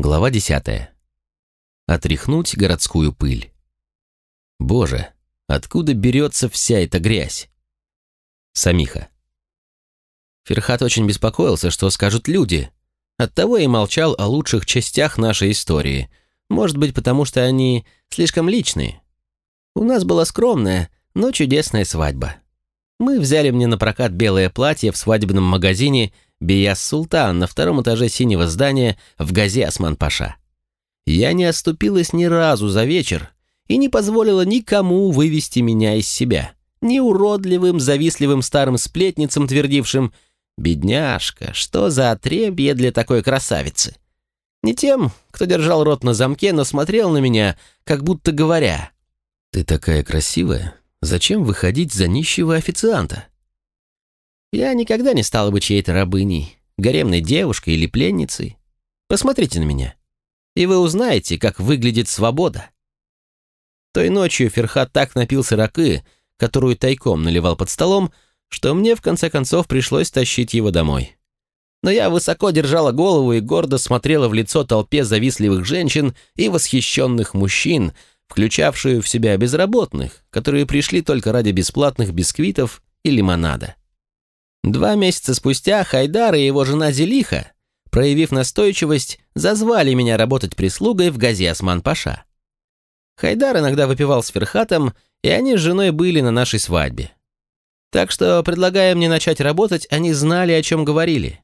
Глава десятая. Отряхнуть городскую пыль. Боже, откуда берется вся эта грязь? Самиха. Ферхат очень беспокоился, что скажут люди. Оттого и молчал о лучших частях нашей истории. Может быть, потому что они слишком личные. У нас была скромная, но чудесная свадьба. Мы взяли мне на прокат белое платье в свадебном магазине «Бияс Султан» на втором этаже синего здания в Газе Осман-Паша. Я не оступилась ни разу за вечер и не позволила никому вывести меня из себя. Ни уродливым, завистливым старым сплетницам, твердившим «Бедняжка, что за отребье для такой красавицы?» Не тем, кто держал рот на замке, но смотрел на меня, как будто говоря «Ты такая красивая, зачем выходить за нищего официанта?» Я никогда не стала бы чьей-то рабыней, гаремной девушкой или пленницей. Посмотрите на меня и вы узнаете, как выглядит свобода. Той ночью Ферхат так напился ракы, которую тайком наливал под столом, что мне в конце концов пришлось тащить его домой. Но я высоко держала голову и гордо смотрела в лицо толпе завистливых женщин и восхищенных мужчин, включавшую в себя безработных, которые пришли только ради бесплатных бисквитов и лимонада. Два месяца спустя Хайдар и его жена Зелиха проявив настойчивость, зазвали меня работать прислугой в газе Осман-Паша. Хайдар иногда выпивал с Ферхатом, и они с женой были на нашей свадьбе. Так что, предлагая мне начать работать, они знали, о чем говорили.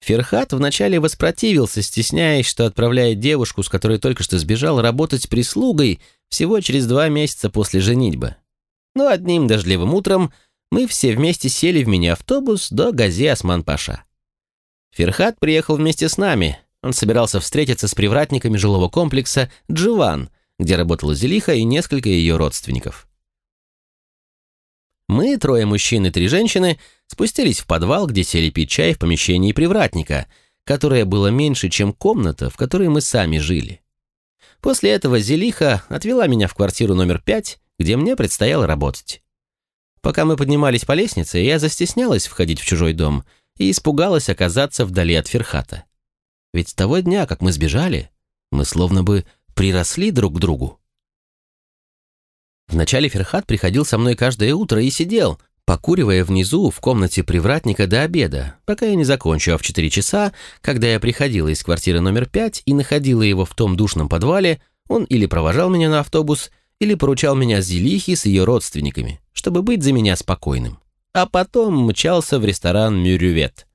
Ферхат вначале воспротивился, стесняясь, что отправляет девушку, с которой только что сбежал, работать прислугой всего через два месяца после женитьбы. Но одним дождливым утром мы все вместе сели в мини-автобус до Газе Осман-Паша. Ферхат приехал вместе с нами. Он собирался встретиться с привратниками жилого комплекса «Дживан», где работала Зелиха и несколько ее родственников. Мы, трое мужчин и три женщины, спустились в подвал, где сели пить чай в помещении привратника, которое было меньше, чем комната, в которой мы сами жили. После этого Зелиха отвела меня в квартиру номер пять, где мне предстояло работать. Пока мы поднимались по лестнице, я застеснялась входить в чужой дом – и испугалась оказаться вдали от Ферхата. Ведь с того дня, как мы сбежали, мы словно бы приросли друг к другу. Вначале Ферхат приходил со мной каждое утро и сидел, покуривая внизу в комнате привратника до обеда, пока я не закончу, а в 4 часа, когда я приходила из квартиры номер 5 и находила его в том душном подвале, он или провожал меня на автобус, или поручал меня Зелихи с ее родственниками, чтобы быть за меня спокойным а потом мчался в ресторан «Мюрювет».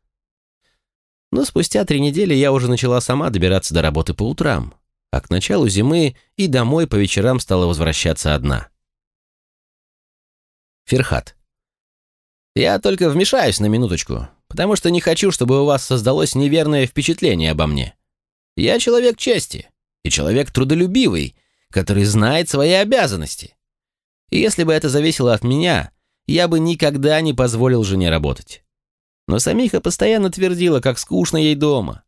Но спустя три недели я уже начала сама добираться до работы по утрам, а к началу зимы и домой по вечерам стала возвращаться одна. Ферхат. Я только вмешаюсь на минуточку, потому что не хочу, чтобы у вас создалось неверное впечатление обо мне. Я человек чести и человек трудолюбивый, который знает свои обязанности. И если бы это зависело от меня, я бы никогда не позволил жене работать. Но Самиха постоянно твердила, как скучно ей дома.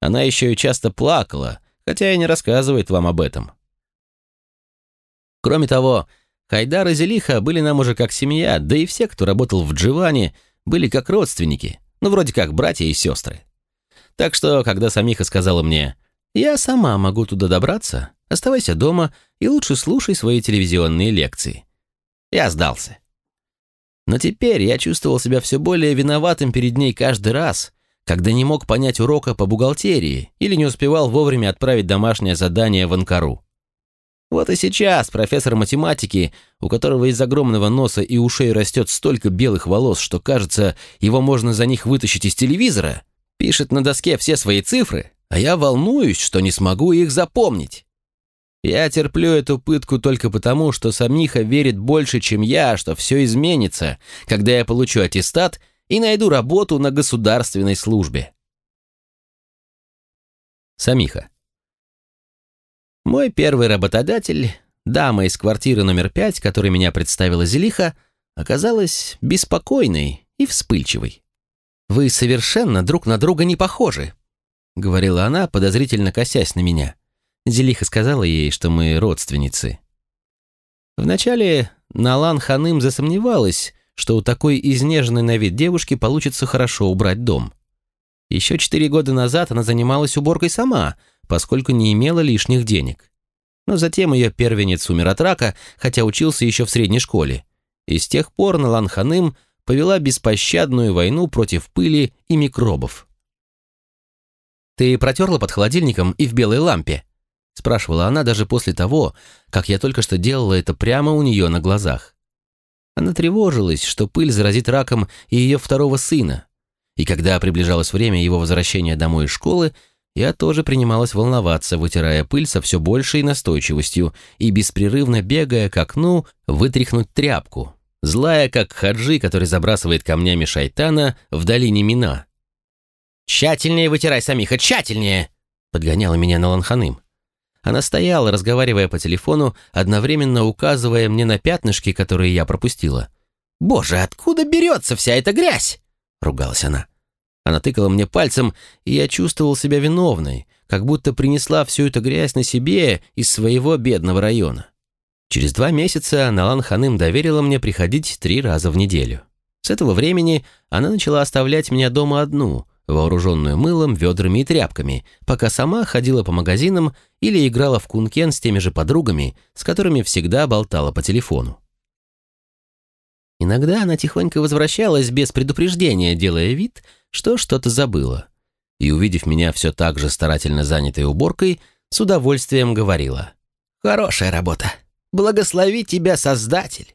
Она еще и часто плакала, хотя и не рассказывает вам об этом. Кроме того, Хайдар и Зелиха были нам уже как семья, да и все, кто работал в Дживане, были как родственники, ну, вроде как братья и сестры. Так что, когда Самиха сказала мне, «Я сама могу туда добраться, оставайся дома и лучше слушай свои телевизионные лекции», я сдался. Но теперь я чувствовал себя все более виноватым перед ней каждый раз, когда не мог понять урока по бухгалтерии или не успевал вовремя отправить домашнее задание в Анкару. Вот и сейчас профессор математики, у которого из огромного носа и ушей растет столько белых волос, что кажется, его можно за них вытащить из телевизора, пишет на доске все свои цифры, а я волнуюсь, что не смогу их запомнить. Я терплю эту пытку только потому, что Самиха верит больше, чем я, что все изменится, когда я получу аттестат и найду работу на государственной службе. Самиха. Мой первый работодатель, дама из квартиры номер пять, которой меня представила Зелиха, оказалась беспокойной и вспыльчивой. «Вы совершенно друг на друга не похожи», — говорила она, подозрительно косясь на меня. Зелиха сказала ей, что мы родственницы. Вначале Налан Ханым засомневалась, что у такой изнеженной на вид девушки получится хорошо убрать дом. Еще четыре года назад она занималась уборкой сама, поскольку не имела лишних денег. Но затем ее первенец умер от рака, хотя учился еще в средней школе. И с тех пор Налан Ханым повела беспощадную войну против пыли и микробов. «Ты протерла под холодильником и в белой лампе?» Спрашивала она даже после того, как я только что делала это прямо у нее на глазах. Она тревожилась, что пыль заразит раком и ее второго сына. И когда приближалось время его возвращения домой из школы, я тоже принималась волноваться, вытирая пыль со все большей настойчивостью и беспрерывно бегая к окну вытряхнуть тряпку, злая, как хаджи, который забрасывает камнями шайтана в долине Мина. «Тщательнее вытирай, Самиха, тщательнее!» подгоняла меня на Ланханым. Она стояла, разговаривая по телефону, одновременно указывая мне на пятнышки, которые я пропустила. «Боже, откуда берется вся эта грязь?» — ругалась она. Она тыкала мне пальцем, и я чувствовал себя виновной, как будто принесла всю эту грязь на себе из своего бедного района. Через два месяца Налан Ханым доверила мне приходить три раза в неделю. С этого времени она начала оставлять меня дома одну, вооруженную мылом, ведрами и тряпками, пока сама ходила по магазинам или играла в кункен с теми же подругами, с которыми всегда болтала по телефону. Иногда она тихонько возвращалась без предупреждения, делая вид, что что-то забыла. И, увидев меня все так же старательно занятой уборкой, с удовольствием говорила. «Хорошая работа. Благослови тебя, Создатель!»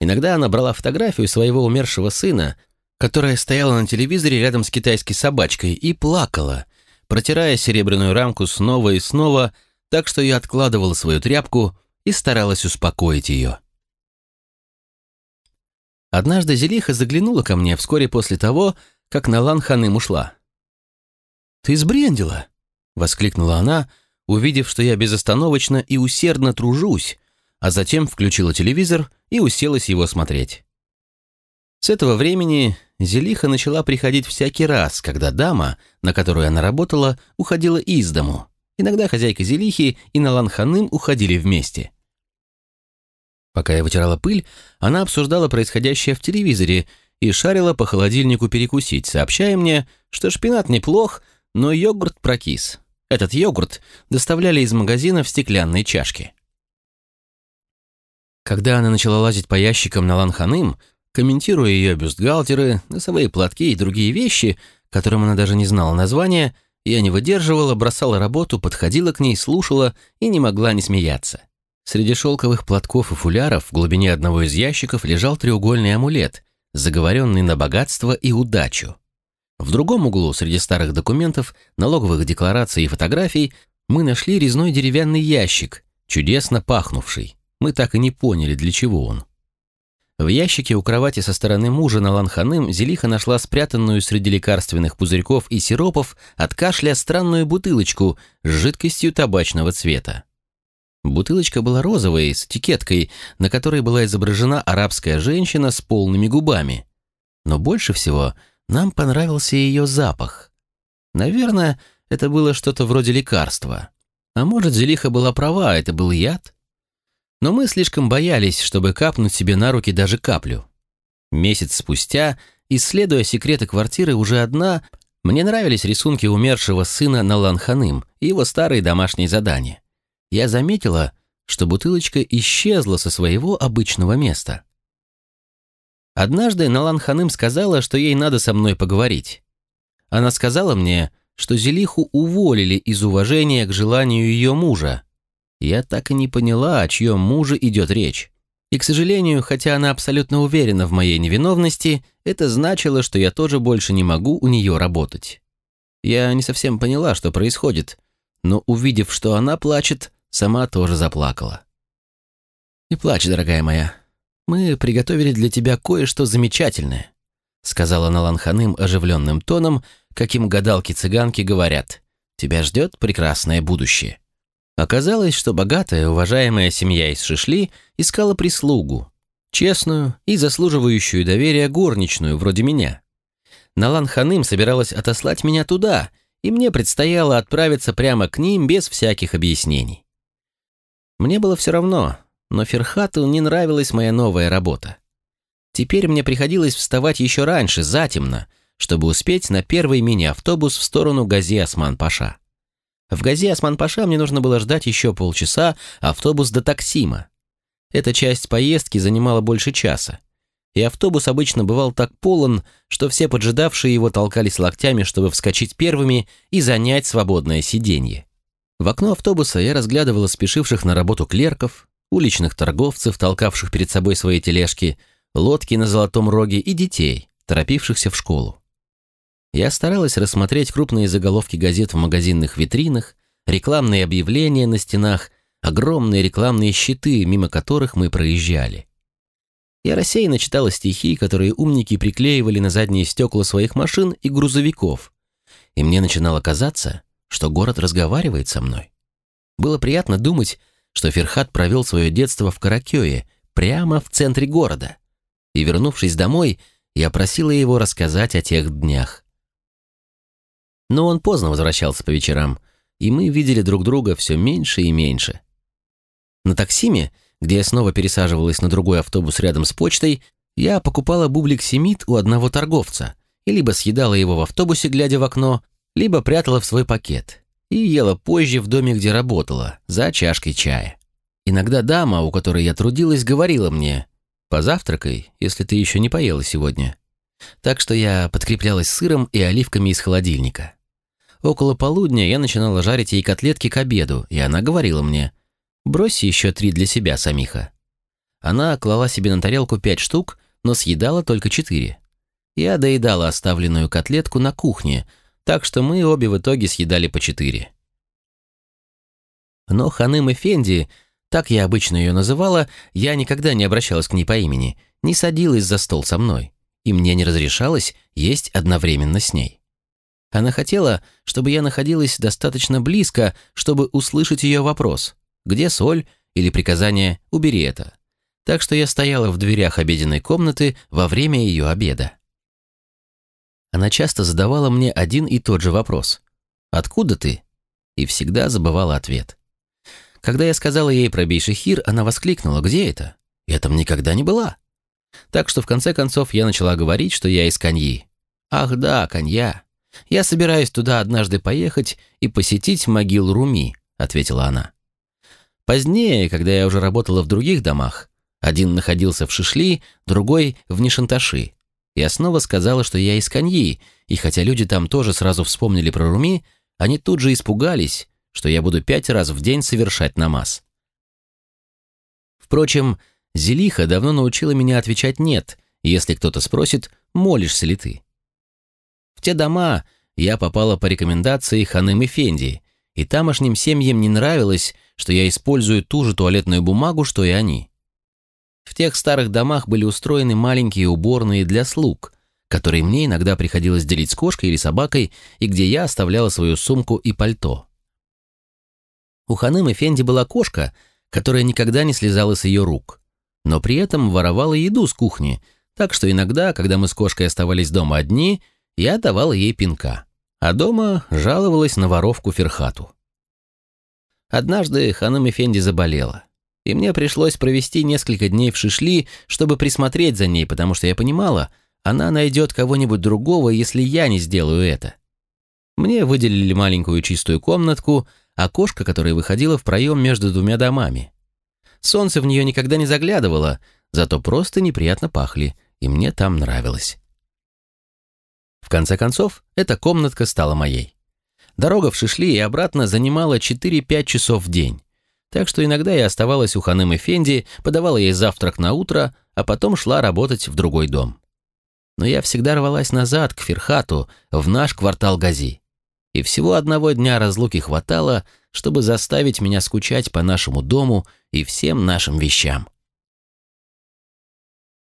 Иногда она брала фотографию своего умершего сына, которая стояла на телевизоре рядом с китайской собачкой и плакала, протирая серебряную рамку снова и снова, так что я откладывала свою тряпку и старалась успокоить ее. Однажды Зелиха заглянула ко мне вскоре после того, как Налан Ханым ушла. «Ты сбрендила!» — воскликнула она, увидев, что я безостановочно и усердно тружусь, а затем включила телевизор и уселась его смотреть. С этого времени Зелиха начала приходить всякий раз, когда дама, на которую она работала, уходила из дому. Иногда хозяйка Зелихи и Налан Ханым уходили вместе. Пока я вытирала пыль, она обсуждала происходящее в телевизоре и шарила по холодильнику перекусить, сообщая мне, что шпинат неплох, но йогурт прокис. Этот йогурт доставляли из магазина в стеклянной чашке. Когда она начала лазить по ящикам на Ланханым, комментируя ее бюстгальтеры, носовые платки и другие вещи, которым она даже не знала названия, я не выдерживала, бросала работу, подходила к ней, слушала и не могла не смеяться. Среди шелковых платков и фуляров в глубине одного из ящиков лежал треугольный амулет, заговоренный на богатство и удачу. В другом углу, среди старых документов, налоговых деклараций и фотографий, мы нашли резной деревянный ящик, чудесно пахнувший. Мы так и не поняли, для чего он. В ящике у кровати со стороны мужа на Ланханым Зелиха нашла спрятанную среди лекарственных пузырьков и сиропов от кашля странную бутылочку с жидкостью табачного цвета. Бутылочка была розовой, с этикеткой, на которой была изображена арабская женщина с полными губами. Но больше всего нам понравился ее запах. Наверное, это было что-то вроде лекарства. А может, Зелиха была права, это был яд? Но мы слишком боялись, чтобы капнуть себе на руки даже каплю. Месяц спустя, исследуя секреты квартиры уже одна, мне нравились рисунки умершего сына Наланханым и его старые домашние задания. Я заметила, что бутылочка исчезла со своего обычного места. Однажды Наланханым сказала, что ей надо со мной поговорить. Она сказала мне, что Зелиху уволили из уважения к желанию ее мужа, я так и не поняла, о чьем муже идет речь. И, к сожалению, хотя она абсолютно уверена в моей невиновности, это значило, что я тоже больше не могу у нее работать. Я не совсем поняла, что происходит, но, увидев, что она плачет, сама тоже заплакала. «Не плачь, дорогая моя. Мы приготовили для тебя кое-что замечательное», сказала Наланханым оживленным тоном, каким гадалки-цыганки говорят. «Тебя ждет прекрасное будущее». Оказалось, что богатая, уважаемая семья из Шишли искала прислугу, честную и заслуживающую доверия горничную, вроде меня. Налан Ханым собиралась отослать меня туда, и мне предстояло отправиться прямо к ним без всяких объяснений. Мне было все равно, но Ферхату не нравилась моя новая работа. Теперь мне приходилось вставать еще раньше, затемно, чтобы успеть на первый мини-автобус в сторону Гази Осман-Паша. В Газе Осман-Паша мне нужно было ждать еще полчаса автобус до Таксима. Эта часть поездки занимала больше часа. И автобус обычно бывал так полон, что все поджидавшие его толкались локтями, чтобы вскочить первыми и занять свободное сиденье. В окно автобуса я разглядывала спешивших на работу клерков, уличных торговцев, толкавших перед собой свои тележки, лодки на Золотом Роге и детей, торопившихся в школу. Я старалась рассмотреть крупные заголовки газет в магазинных витринах, рекламные объявления на стенах, огромные рекламные щиты, мимо которых мы проезжали. Я рассеянно читала стихи, которые умники приклеивали на задние стекла своих машин и грузовиков, и мне начинало казаться, что город разговаривает со мной. Было приятно думать, что Ферхат провел свое детство в Каракёе, прямо в центре города. И, вернувшись домой, я просила его рассказать о тех днях. Но он поздно возвращался по вечерам, и мы видели друг друга все меньше и меньше. На таксиме, где я снова пересаживалась на другой автобус рядом с почтой, я покупала бублик семит у одного торговца и либо съедала его в автобусе, глядя в окно, либо прятала в свой пакет и ела позже в доме, где работала, за чашкой чая. Иногда дама, у которой я трудилась, говорила мне «Позавтракай, если ты еще не поела сегодня». Так что я подкреплялась сыром и оливками из холодильника. Около полудня я начинала жарить ей котлетки к обеду, и она говорила мне «Брось еще три для себя, Самиха». Она клала себе на тарелку пять штук, но съедала только четыре. Я доедала оставленную котлетку на кухне, так что мы обе в итоге съедали по четыре. Но Ханым Эфенди, так я обычно ее называла, я никогда не обращалась к ней по имени, не садилась за стол со мной, и мне не разрешалось есть одновременно с ней. Она хотела, чтобы я находилась достаточно близко, чтобы услышать ее вопрос «Где соль?» или приказание «Убери это». Так что я стояла в дверях обеденной комнаты во время ее обеда. Она часто задавала мне один и тот же вопрос. «Откуда ты?» И всегда забывала ответ. Когда я сказала ей про Бейшехир, она воскликнула «Где это?» «Я там никогда не была». Так что в конце концов я начала говорить, что я из Каньи. «Ах да, Канья. Я собираюсь туда однажды поехать и посетить могилу Руми», — ответила она. Позднее, когда я уже работала в других домах, один находился в Шишли, другой — в Нишанташи, я снова сказала, что я из Каньи, и хотя люди там тоже сразу вспомнили про Руми, они тут же испугались, что я буду пять раз в день совершать намаз. Впрочем, Зелиха давно научила меня отвечать «нет», если кто-то спросит, молишься ли ты. В те дома я попала по рекомендации Ханым Эфенди, и тамошним семьям не нравилось, что я использую ту же туалетную бумагу, что и они. В тех старых домах были устроены маленькие уборные для слуг, которые мне иногда приходилось делить с кошкой или собакой, и где я оставляла свою сумку и пальто. У Ханым Фенди была кошка, которая никогда не слезала с ее рук, но при этом воровала еду с кухни, так что иногда, когда мы с кошкой оставались дома одни, я давала ей пинка, а дома жаловалась на воровку Ферхату. Однажды Ханым Фенди заболела и мне пришлось провести несколько дней в Шишли, чтобы присмотреть за ней, потому что я понимала, она найдет кого-нибудь другого, если я не сделаю это. Мне выделили маленькую чистую комнатку, окошко, которое выходило в проем между двумя домами. Солнце в нее никогда не заглядывало, зато просто неприятно пахли, и мне там нравилось. В конце концов, эта комнатка стала моей. Дорога в Шишли и обратно занимала 4-5 часов в день. Так что иногда я оставалась у Ханым и Фенди, подавала ей завтрак на утро, а потом шла работать в другой дом. Но я всегда рвалась назад, к Ферхату, в наш квартал Гази. И всего одного дня разлуки хватало, чтобы заставить меня скучать по нашему дому и всем нашим вещам.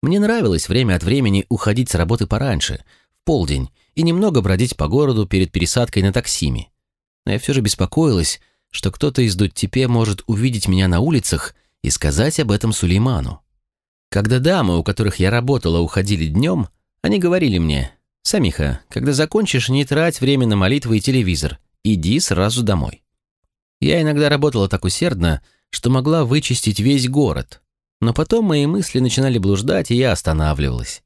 Мне нравилось время от времени уходить с работы пораньше, полдень, и немного бродить по городу перед пересадкой на таксиме. Но я все же беспокоилась, что кто-то из Дуттепе может увидеть меня на улицах и сказать об этом Сулейману. Когда дамы, у которых я работала, уходили днем, они говорили мне, «Самиха, когда закончишь, не трать время на молитвы и телевизор, иди сразу домой». Я иногда работала так усердно, что могла вычистить весь город, но потом мои мысли начинали блуждать, и я останавливалась.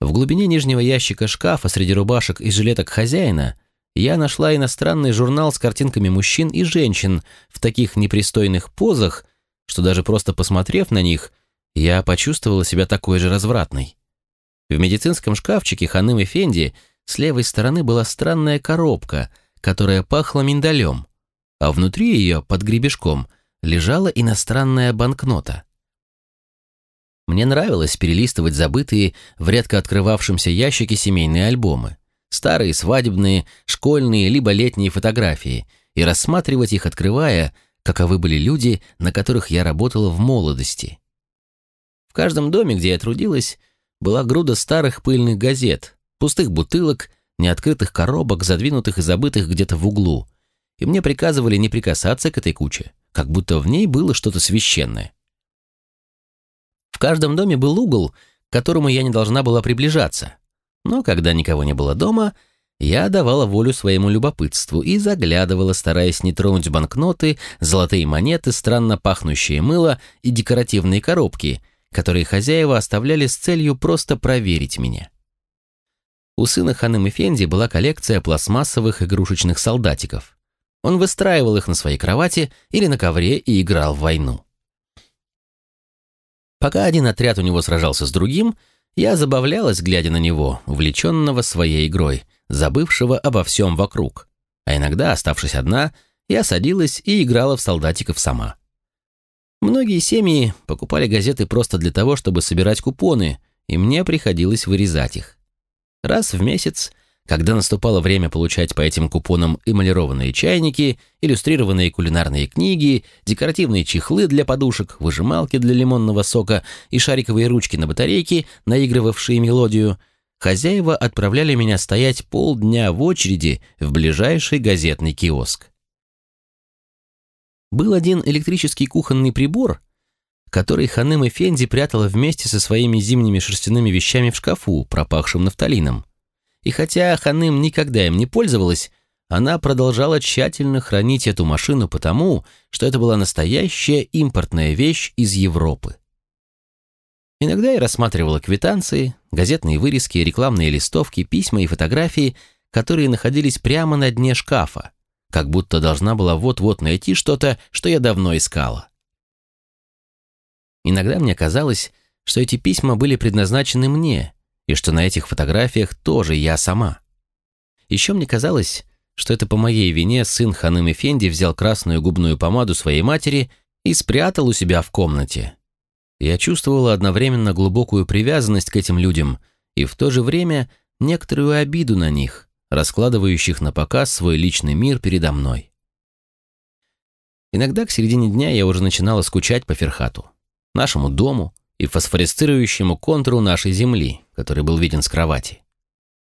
В глубине нижнего ящика шкафа среди рубашек и жилеток хозяина я нашла иностранный журнал с картинками мужчин и женщин в таких непристойных позах, что даже просто посмотрев на них, я почувствовала себя такой же развратной. В медицинском шкафчике Ханым Эфенди с левой стороны была странная коробка, которая пахла миндалем, а внутри ее, под гребешком, лежала иностранная банкнота. Мне нравилось перелистывать забытые в редко открывавшемся ящике семейные альбомы, старые свадебные, школьные либо летние фотографии и рассматривать их, открывая, каковы были люди, на которых я работала в молодости. В каждом доме, где я трудилась, была груда старых пыльных газет, пустых бутылок, неоткрытых коробок, задвинутых и забытых где-то в углу, и мне приказывали не прикасаться к этой куче, как будто в ней было что-то священное. В каждом доме был угол, к которому я не должна была приближаться, но когда никого не было дома, я давала волю своему любопытству и заглядывала, стараясь не тронуть банкноты, золотые монеты, странно пахнущее мыло и декоративные коробки, которые хозяева оставляли с целью просто проверить меня. У сына Ханым Эфенди была коллекция пластмассовых игрушечных солдатиков. Он выстраивал их на своей кровати или на ковре и играл в войну. Пока один отряд у него сражался с другим, я забавлялась, глядя на него, увлеченного своей игрой, забывшего обо всем вокруг. А иногда, оставшись одна, я садилась и играла в солдатиков сама. Многие семьи покупали газеты просто для того, чтобы собирать купоны, и мне приходилось вырезать их. Раз в месяц, когда наступало время получать по этим купонам эмалированные чайники, иллюстрированные кулинарные книги, декоративные чехлы для подушек, выжималки для лимонного сока и шариковые ручки на батарейке, наигрывавшие мелодию, хозяева отправляли меня стоять полдня в очереди в ближайший газетный киоск. Был один электрический кухонный прибор, который Ханым Эфенди прятала вместе со своими зимними шерстяными вещами в шкафу, пропахшим нафталином. И хотя Ханым никогда им не пользовалась, она продолжала тщательно хранить эту машину потому, что это была настоящая импортная вещь из Европы. Иногда я рассматривала квитанции, газетные вырезки, рекламные листовки, письма и фотографии, которые находились прямо на дне шкафа, как будто должна была вот-вот найти что-то, что я давно искала. Иногда мне казалось, что эти письма были предназначены мне, и что на этих фотографиях тоже я сама. Еще мне казалось, что это по моей вине сын Ханым Эфенди взял красную губную помаду своей матери и спрятал у себя в комнате. Я чувствовала одновременно глубокую привязанность к этим людям и в то же время некоторую обиду на них, раскладывающих на показ свой личный мир передо мной. Иногда к середине дня я уже начинала скучать по Ферхату нашему дому и фосфоресцирующему контуру нашей земли, который был виден с кровати.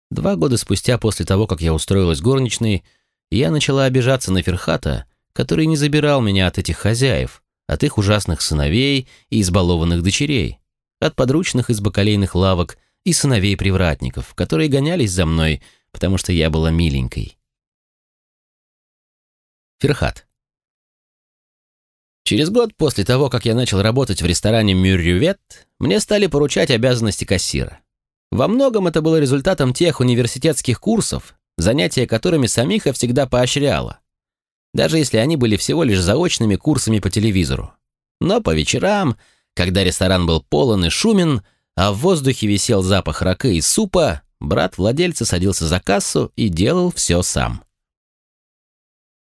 Два года спустя после того, как я устроилась горничной, я начала обижаться на Ферхата, который не забирал меня от этих хозяев, от их ужасных сыновей и избалованных дочерей, от подручных из бакалейных лавок и сыновей привратников, которые гонялись за мной, потому что я была миленькой. Ферхат. Через год после того, как я начал работать в ресторане «Мюррювет», мне стали поручать обязанности кассира. Во многом это было результатом тех университетских курсов, занятия которыми самиха всегда поощряла, даже если они были всего лишь заочными курсами по телевизору. Но по вечерам, когда ресторан был полон и шумен, а в воздухе висел запах рака и супа, брат владельца садился за кассу и делал все сам.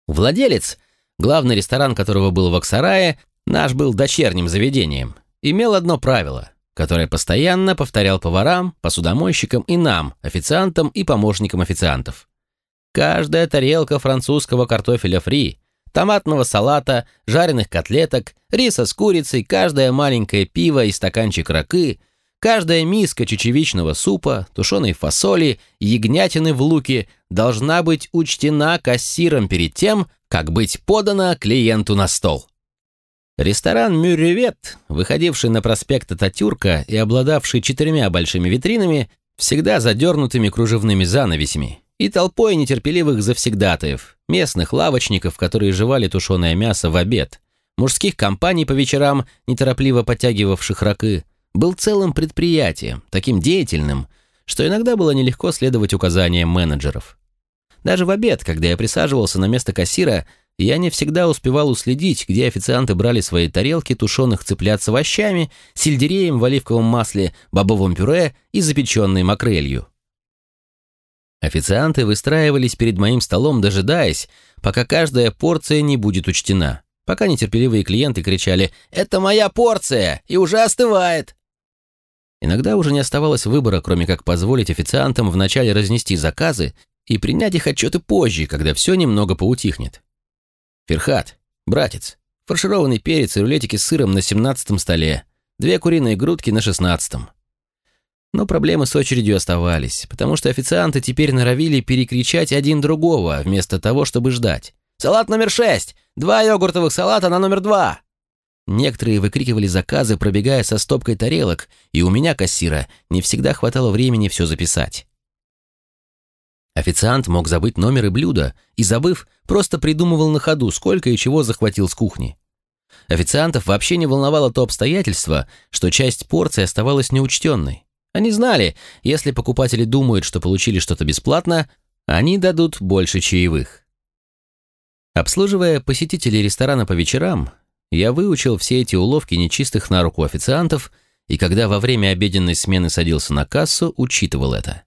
Владелец – Главный ресторан, которого был в Аксарае, наш был дочерним заведением, имел одно правило, которое постоянно повторял поварам, посудомойщикам и нам, официантам и помощникам официантов. Каждая тарелка французского картофеля фри, томатного салата, жареных котлеток, риса с курицей, каждое маленькое пиво и стаканчик ракы, каждая миска чечевичного супа, тушеной фасоли, ягнятины в луке должна быть учтена кассиром перед тем, как быть подано клиенту на стол. Ресторан «Мюрревет», выходивший на проспект Ататюрка и обладавший четырьмя большими витринами, всегда задернутыми кружевными занавесями, и толпой нетерпеливых завсегдатаев, местных лавочников, которые жевали тушеное мясо в обед, мужских компаний по вечерам, неторопливо подтягивавших ракы, был целым предприятием, таким деятельным, что иногда было нелегко следовать указаниям менеджеров. Даже в обед, когда я присаживался на место кассира, я не всегда успевал уследить, где официанты брали свои тарелки тушеных цыплят с овощами, сельдереем в оливковом масле, бобовом пюре и запеченной макрелью. Официанты выстраивались перед моим столом, дожидаясь, пока каждая порция не будет учтена, пока нетерпеливые клиенты кричали «Это моя порция! И уже остывает!» Иногда уже не оставалось выбора, кроме как позволить официантам вначале разнести заказы и принять их отчеты позже, когда все немного поутихнет. Ферхат, братец, фаршированный перец и рулетики с сыром на семнадцатом столе, две куриные грудки на шестнадцатом. Но проблемы с очередью оставались, потому что официанты теперь норовили перекричать один другого, вместо того, чтобы ждать. «Салат номер шесть! Два йогуртовых салата на номер два!» Некоторые выкрикивали заказы, пробегая со стопкой тарелок, и у меня, кассира, не всегда хватало времени все записать. Официант мог забыть номер и блюдо, и, забыв, просто придумывал на ходу, сколько и чего захватил с кухни. Официантов вообще не волновало то обстоятельство, что часть порции оставалась неучтенной. Они знали, если покупатели думают, что получили что-то бесплатно, они дадут больше чаевых. Обслуживая посетителей ресторана по вечерам, я выучил все эти уловки нечистых на руку официантов, и когда во время обеденной смены садился на кассу, учитывал это.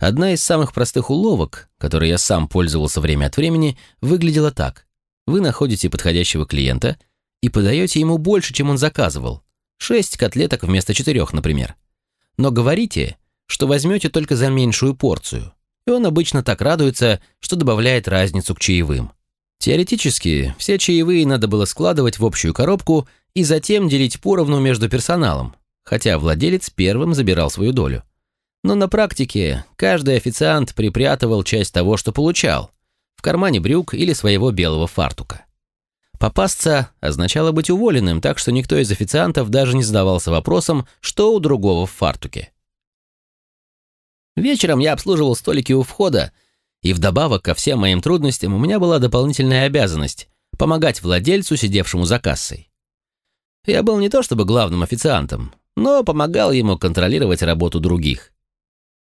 Одна из самых простых уловок, которой я сам пользовался время от времени, выглядела так. Вы находите подходящего клиента и подаете ему больше, чем он заказывал. Шесть котлеток вместо четырех, например. Но говорите, что возьмете только за меньшую порцию. И он обычно так радуется, что добавляет разницу к чаевым. Теоретически, все чаевые надо было складывать в общую коробку и затем делить поровну между персоналом, хотя владелец первым забирал свою долю. Но на практике каждый официант припрятывал часть того, что получал, в кармане брюк или своего белого фартука. Попасться означало быть уволенным, так что никто из официантов даже не задавался вопросом, что у другого в фартуке. Вечером я обслуживал столики у входа, и вдобавок ко всем моим трудностям у меня была дополнительная обязанность – помогать владельцу, сидевшему за кассой. Я был не то чтобы главным официантом, но помогал ему контролировать работу других.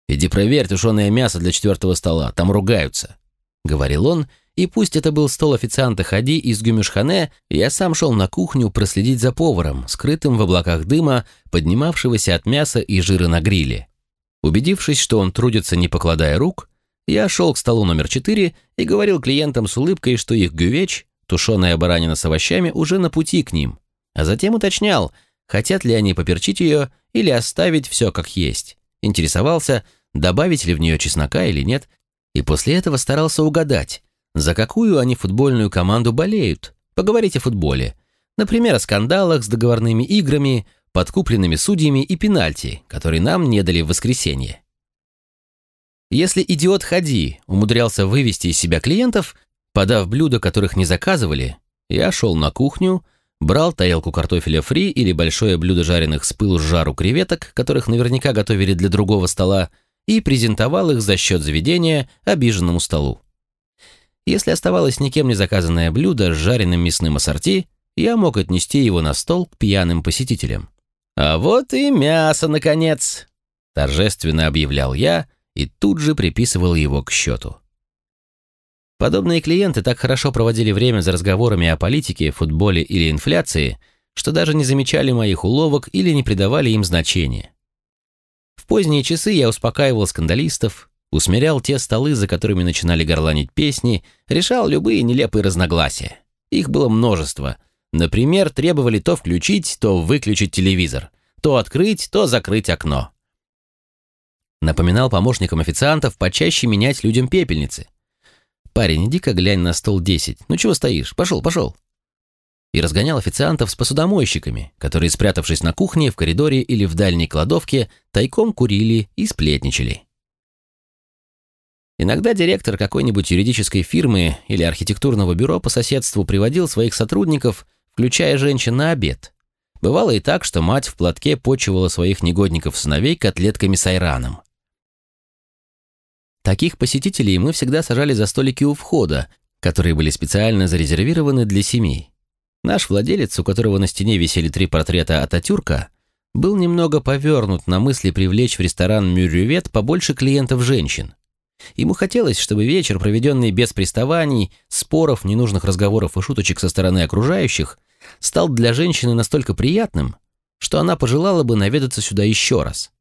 «Иди проверь тушеное мясо для четвертого стола, там ругаются», — говорил он, и пусть это был стол официанта Хади из Гюмюшхане, я сам шел на кухню проследить за поваром, скрытым в облаках дыма, поднимавшегося от мяса и жира на гриле. Убедившись, что он трудится не покладая рук, я шел к столу номер четыре и говорил клиентам с улыбкой, что их гювеч, тушеная баранина с овощами, уже на пути к ним, а затем уточнял, хотят ли они поперчить ее или оставить все как есть интересовался, добавить ли в нее чеснока или нет, и после этого старался угадать, за какую они футбольную команду болеют, поговорить о футболе, например, о скандалах с договорными играми, подкупленными судьями и пенальти, которые нам не дали в воскресенье. Если идиот Хади умудрялся вывести из себя клиентов, подав блюда, которых не заказывали, я шел на кухню, брал тарелку картофеля фри или большое блюдо жареных с пылу с жару креветок, которых наверняка готовили для другого стола, и презентовал их за счет заведения обиженному столу. Если оставалось никем не заказанное блюдо с жареным мясным ассорти, я мог отнести его на стол к пьяным посетителям. «А вот и мясо, наконец!» – торжественно объявлял я и тут же приписывал его к счету. Подобные клиенты так хорошо проводили время за разговорами о политике, футболе или инфляции, что даже не замечали моих уловок или не придавали им значения. В поздние часы я успокаивал скандалистов, усмирял те столы, за которыми начинали горланить песни, решал любые нелепые разногласия. Их было множество. Например, требовали то включить, то выключить телевизор, то открыть, то закрыть окно. Напоминал помощникам официантов почаще менять людям пепельницы. «Парень, иди-ка глянь на стол 10. Ну чего стоишь? Пошел, пошел!» И разгонял официантов с посудомойщиками, которые, спрятавшись на кухне, в коридоре или в дальней кладовке, тайком курили и сплетничали. Иногда директор какой-нибудь юридической фирмы или архитектурного бюро по соседству приводил своих сотрудников, включая женщин, на обед. Бывало и так, что мать в платке почивала своих негодников-сыновей котлетками с айраном. Таких посетителей мы всегда сажали за столики у входа, которые были специально зарезервированы для семей. Наш владелец, у которого на стене висели три портрета Ататюрка, был немного повернут на мысли привлечь в ресторан «Мюрювет» побольше клиентов женщин. Ему хотелось, чтобы вечер, проведенный без приставаний, споров, ненужных разговоров и шуточек со стороны окружающих, стал для женщины настолько приятным, что она пожелала бы наведаться сюда еще раз.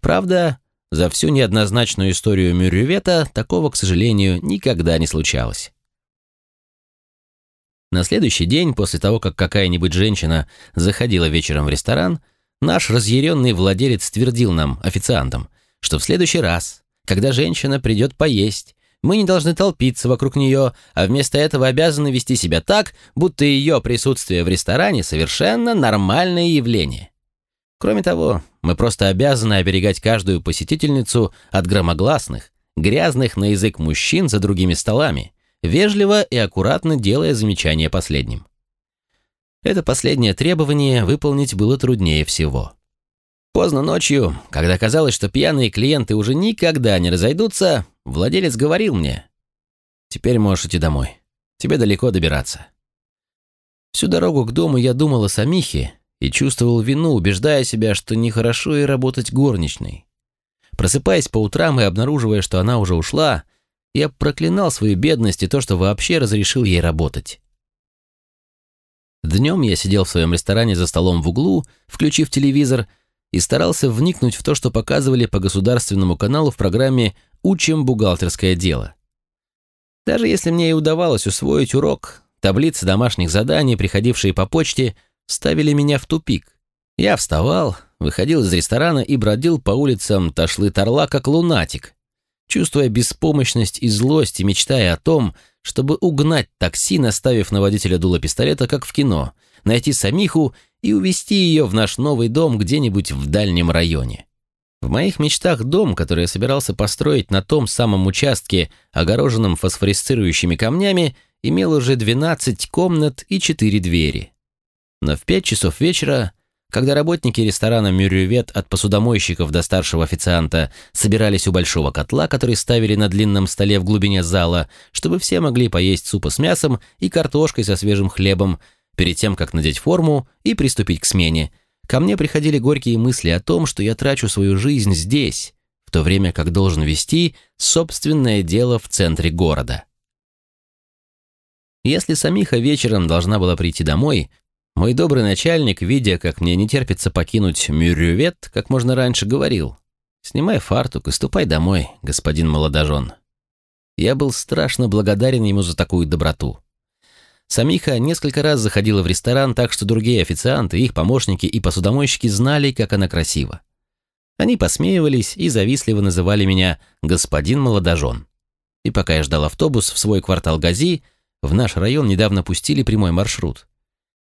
Правда, за всю неоднозначную историю Мюррювета такого, к сожалению, никогда не случалось. На следующий день, после того, как какая-нибудь женщина заходила вечером в ресторан, наш разъяренный владелец твердил нам, официантам, что в следующий раз, когда женщина придет поесть, мы не должны толпиться вокруг нее, а вместо этого обязаны вести себя так, будто ее присутствие в ресторане совершенно нормальное явление. Кроме того, мы просто обязаны оберегать каждую посетительницу от громогласных, грязных на язык мужчин за другими столами, вежливо и аккуратно делая замечания последним. Это последнее требование выполнить было труднее всего. Поздно ночью, когда казалось, что пьяные клиенты уже никогда не разойдутся, владелец говорил мне, «Теперь можешь идти домой. Тебе далеко добираться». Всю дорогу к дому я думал о Самихе и чувствовал вину, убеждая себя, что нехорошо и работать горничной. Просыпаясь по утрам и обнаруживая, что она уже ушла, я проклинал свою бедность и то, что вообще разрешил ей работать. Днем я сидел в своем ресторане за столом в углу, включив телевизор, и старался вникнуть в то, что показывали по государственному каналу в программе «Учим бухгалтерское дело». Даже если мне и удавалось усвоить урок, таблицы домашних заданий, приходившие по почте, ставили меня в тупик. Я вставал, выходил из ресторана и бродил по улицам Ташлы-Тарла как лунатик, чувствуя беспомощность и злость и мечтая о том, чтобы угнать такси, наставив на водителя дуло пистолета, как в кино, найти Самиху и увезти ее в наш новый дом где-нибудь в дальнем районе. В моих мечтах дом, который я собирался построить на том самом участке, огороженном фосфорисцирующими камнями, имел уже 12 комнат и 4 двери. Но в 5 часов вечера когда работники ресторана «Мюрювет» от посудомойщиков до старшего официанта собирались у большого котла, который ставили на длинном столе в глубине зала, чтобы все могли поесть супа с мясом и картошкой со свежим хлебом, перед тем, как надеть форму и приступить к смене, ко мне приходили горькие мысли о том, что я трачу свою жизнь здесь, в то время как должен вести собственное дело в центре города. Если Самиха вечером должна была прийти домой, мой добрый начальник, видя, как мне не терпится покинуть Мюрювет, как можно раньше говорил, «Снимай фартук и ступай домой, господин молодожен». Я был страшно благодарен ему за такую доброту. Самиха несколько раз заходила в ресторан, так что другие официанты, их помощники и посудомойщики знали, как она красива. Они посмеивались и завистливо называли меня «господин молодожен». И пока я ждал автобус в свой квартал Гази, в наш район недавно пустили прямой маршрут.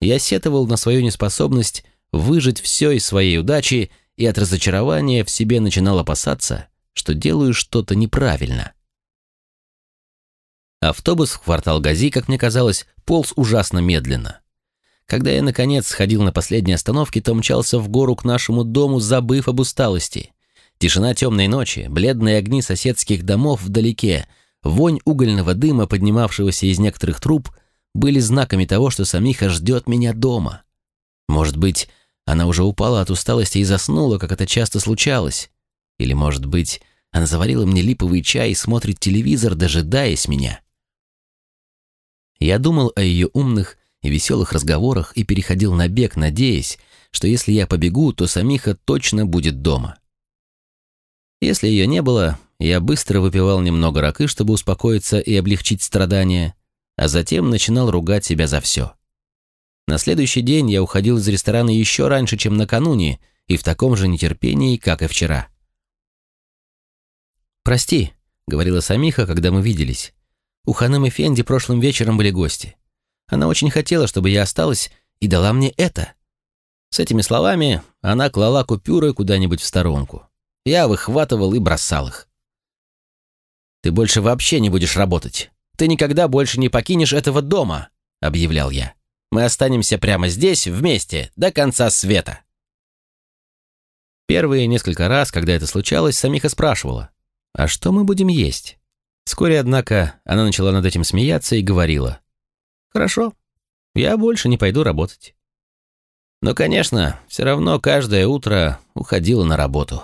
Я сетовал на свою неспособность выжить все из своей удачи и от разочарования в себе начинал опасаться, что делаю что-то неправильно. Автобус в квартал Гази, как мне казалось, полз ужасно медленно. Когда я, наконец, сходил на последней остановке, то мчался в гору к нашему дому, забыв об усталости. Тишина темной ночи, бледные огни соседских домов вдалеке, вонь угольного дыма, поднимавшегося из некоторых труб — были знаками того, что Самиха ждет меня дома. Может быть, она уже упала от усталости и заснула, как это часто случалось. Или, может быть, она заварила мне липовый чай и смотрит телевизор, дожидаясь меня. Я думал о ее умных и веселых разговорах и переходил на бег, надеясь, что если я побегу, то Самиха точно будет дома. Если ее не было, я быстро выпивал немного ракы, чтобы успокоиться и облегчить страдания, а затем начинал ругать себя за все. На следующий день я уходил из ресторана еще раньше, чем накануне, и в таком же нетерпении, как и вчера. «Прости», — говорила Самиха, когда мы виделись. «У Ханым и Фенди прошлым вечером были гости. Она очень хотела, чтобы я осталась, и дала мне это». С этими словами она клала купюры куда-нибудь в сторонку. Я выхватывал и бросал их. «Ты больше вообще не будешь работать. Ты никогда больше не покинешь этого дома», — объявлял я. «Мы останемся прямо здесь, вместе, до конца света». Первые несколько раз, когда это случалось, Самиха спрашивала, «А что мы будем есть?» Вскоре, однако, она начала над этим смеяться и говорила, «Хорошо, я больше не пойду работать». Но, конечно, все равно каждое утро уходила на работу.